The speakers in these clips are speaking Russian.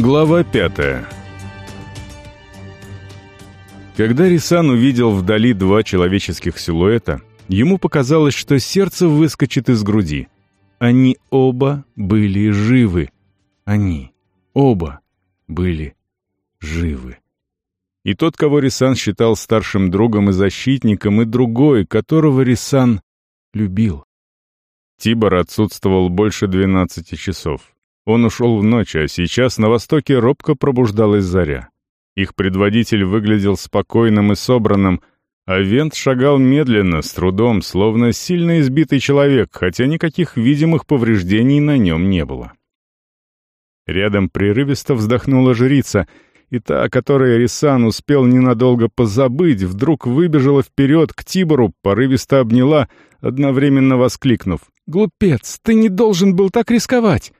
Глава пятая Когда Рисан увидел вдали два человеческих силуэта, ему показалось, что сердце выскочит из груди. Они оба были живы. Они оба были живы. И тот, кого Рисан считал старшим другом и защитником, и другой, которого Рисан любил. Тибор отсутствовал больше двенадцати часов. Он ушел в ночь, а сейчас на востоке робко пробуждалась заря. Их предводитель выглядел спокойным и собранным, а Вент шагал медленно, с трудом, словно сильно избитый человек, хотя никаких видимых повреждений на нем не было. Рядом прерывисто вздохнула жрица, и та, которой Рисан успел ненадолго позабыть, вдруг выбежала вперед к Тибору, порывисто обняла, одновременно воскликнув. «Глупец, ты не должен был так рисковать!»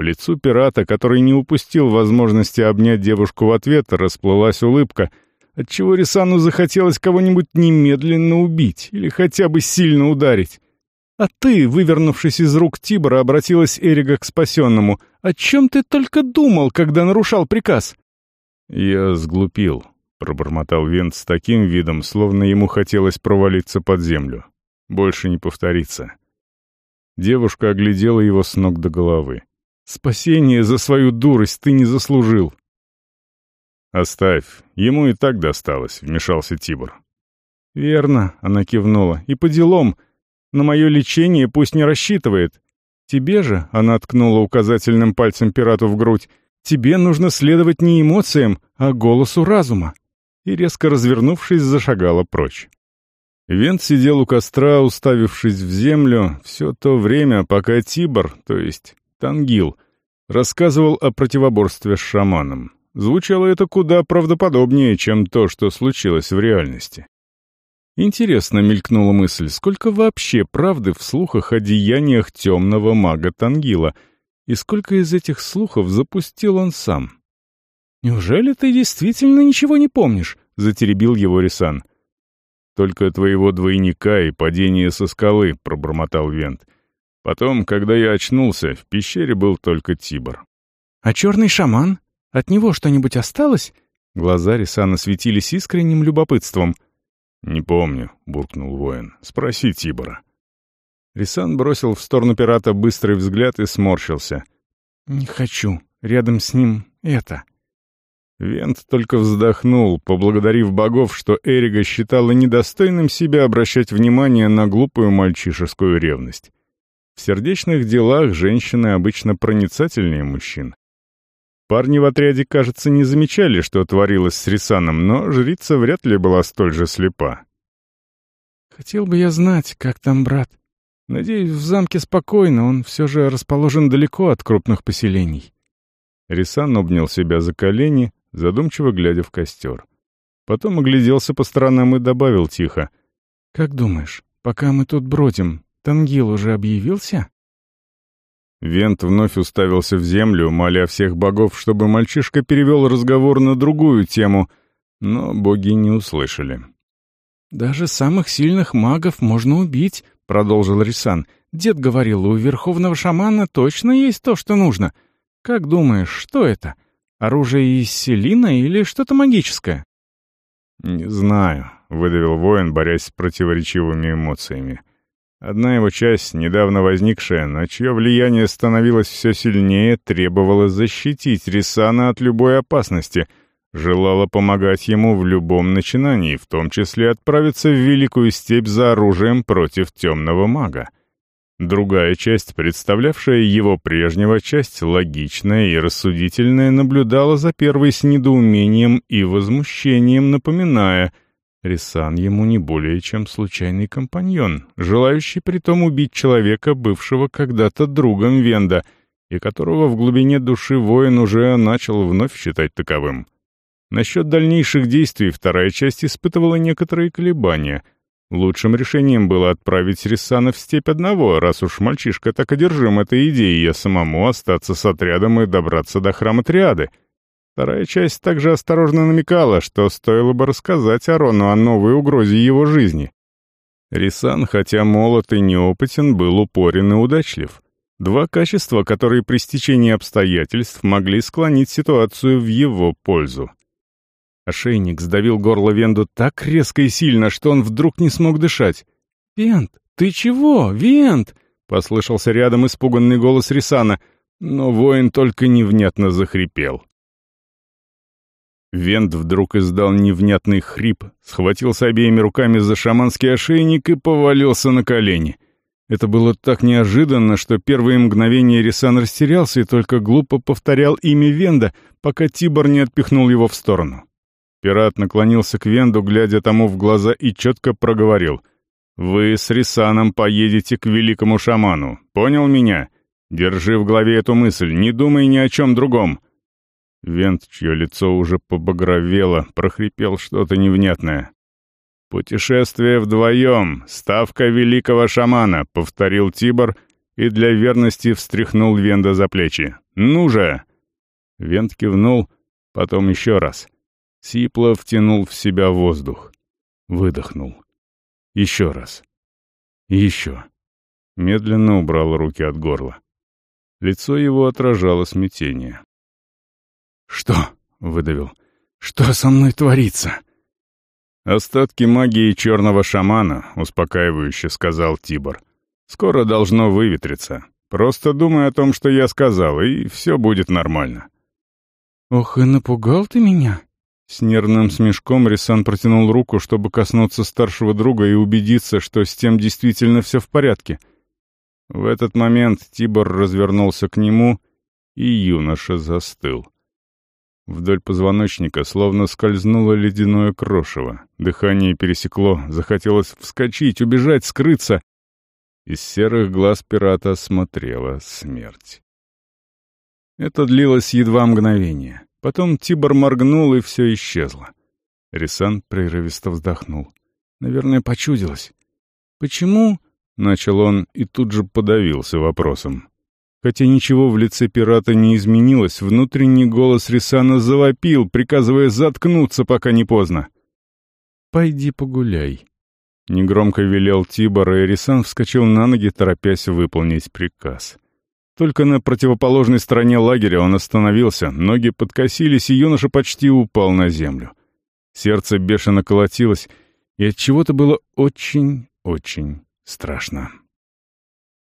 По лицу пирата, который не упустил возможности обнять девушку в ответ, расплылась улыбка, отчего Рисану захотелось кого-нибудь немедленно убить или хотя бы сильно ударить. «А ты, вывернувшись из рук Тибора, обратилась Эрига к спасенному. О чем ты только думал, когда нарушал приказ?» «Я сглупил», — пробормотал Вент с таким видом, словно ему хотелось провалиться под землю. «Больше не повторится». Девушка оглядела его с ног до головы. Спасение за свою дурость ты не заслужил. «Оставь, ему и так досталось», — вмешался Тибор. «Верно», — она кивнула, — «и по делам. На мое лечение пусть не рассчитывает. Тебе же», — она ткнула указательным пальцем пирату в грудь, «тебе нужно следовать не эмоциям, а голосу разума». И, резко развернувшись, зашагала прочь. Вент сидел у костра, уставившись в землю, все то время, пока Тибор, то есть Тангил, рассказывал о противоборстве с шаманом. Звучало это куда правдоподобнее, чем то, что случилось в реальности. Интересно мелькнула мысль, сколько вообще правды в слухах о деяниях темного мага Тангила, и сколько из этих слухов запустил он сам. «Неужели ты действительно ничего не помнишь?» — затеребил его Рисан. «Только твоего двойника и падение со скалы», — пробормотал Вент. Потом, когда я очнулся, в пещере был только Тибор. «А черный шаман? От него что-нибудь осталось?» Глаза Рисана светились искренним любопытством. «Не помню», — буркнул воин. «Спроси Тибора». Рисан бросил в сторону пирата быстрый взгляд и сморщился. «Не хочу. Рядом с ним это». Вент только вздохнул, поблагодарив богов, что Эрига считала недостойным себя обращать внимание на глупую мальчишескую ревность. В сердечных делах женщины обычно проницательнее мужчин. Парни в отряде, кажется, не замечали, что творилось с Рисаном, но жрица вряд ли была столь же слепа. «Хотел бы я знать, как там брат. Надеюсь, в замке спокойно, он все же расположен далеко от крупных поселений». Рисан обнял себя за колени, задумчиво глядя в костер. Потом огляделся по сторонам и добавил тихо. «Как думаешь, пока мы тут бродим, Тангил уже объявился?» Вент вновь уставился в землю, моля всех богов, чтобы мальчишка перевел разговор на другую тему, но боги не услышали. «Даже самых сильных магов можно убить», — продолжил Рисан. «Дед говорил, у верховного шамана точно есть то, что нужно. Как думаешь, что это? Оружие из селина или что-то магическое?» «Не знаю», — выдавил воин, борясь с противоречивыми эмоциями. Одна его часть, недавно возникшая, на чье влияние становилось все сильнее, требовала защитить Рисана от любой опасности, желала помогать ему в любом начинании, в том числе отправиться в Великую Степь за оружием против темного мага. Другая часть, представлявшая его прежнего часть, логичная и рассудительная, наблюдала за первой с недоумением и возмущением, напоминая — Рисан ему не более чем случайный компаньон, желающий притом убить человека, бывшего когда-то другом Венда, и которого в глубине души воин уже начал вновь считать таковым. Насчет дальнейших действий вторая часть испытывала некоторые колебания. Лучшим решением было отправить Рисана в степь одного, раз уж мальчишка так одержим этой идеей, а самому остаться с отрядом и добраться до храма Триады — Вторая часть также осторожно намекала, что стоило бы рассказать Арону о новой угрозе его жизни. Рисан, хотя молод и неопытен, был упорен и удачлив. Два качества, которые при стечении обстоятельств могли склонить ситуацию в его пользу. Ошейник сдавил горло Венду так резко и сильно, что он вдруг не смог дышать. «Вент, ты чего, Вент?» — послышался рядом испуганный голос Рисана, но воин только невнятно захрипел. Вент вдруг издал невнятный хрип, схватился обеими руками за шаманский ошейник и повалился на колени. Это было так неожиданно, что первые мгновения Рисан растерялся и только глупо повторял имя Венда, пока Тибор не отпихнул его в сторону. Пират наклонился к Венду, глядя тому в глаза, и четко проговорил. «Вы с Рисаном поедете к великому шаману. Понял меня? Держи в голове эту мысль, не думай ни о чем другом». Вент, чье лицо уже побагровело, прохрипел что-то невнятное. «Путешествие вдвоем, ставка великого шамана», — повторил Тибор и для верности встряхнул Венда за плечи. «Ну же!» Вент кивнул, потом еще раз. Сипло втянул в себя воздух. Выдохнул. Еще раз. еще. Медленно убрал руки от горла. Лицо его отражало смятение. «Что?» — выдавил. «Что со мной творится?» «Остатки магии черного шамана», — успокаивающе сказал Тибор. «Скоро должно выветриться. Просто думай о том, что я сказал, и все будет нормально». «Ох, и напугал ты меня!» С нервным смешком Рисан протянул руку, чтобы коснуться старшего друга и убедиться, что с тем действительно все в порядке. В этот момент Тибор развернулся к нему, и юноша застыл. Вдоль позвоночника словно скользнуло ледяное крошево. Дыхание пересекло, захотелось вскочить, убежать, скрыться. Из серых глаз пирата смотрела смерть. Это длилось едва мгновение. Потом Тибор моргнул, и все исчезло. Рисан прерывисто вздохнул. Наверное, почудилось. «Почему?» — начал он и тут же подавился вопросом. Хотя ничего в лице пирата не изменилось, внутренний голос Рисана завопил, приказывая заткнуться, пока не поздно. «Пойди погуляй», — негромко велел Тибор, и Рисан вскочил на ноги, торопясь выполнить приказ. Только на противоположной стороне лагеря он остановился, ноги подкосились, и юноша почти упал на землю. Сердце бешено колотилось, и от чего то было очень-очень страшно.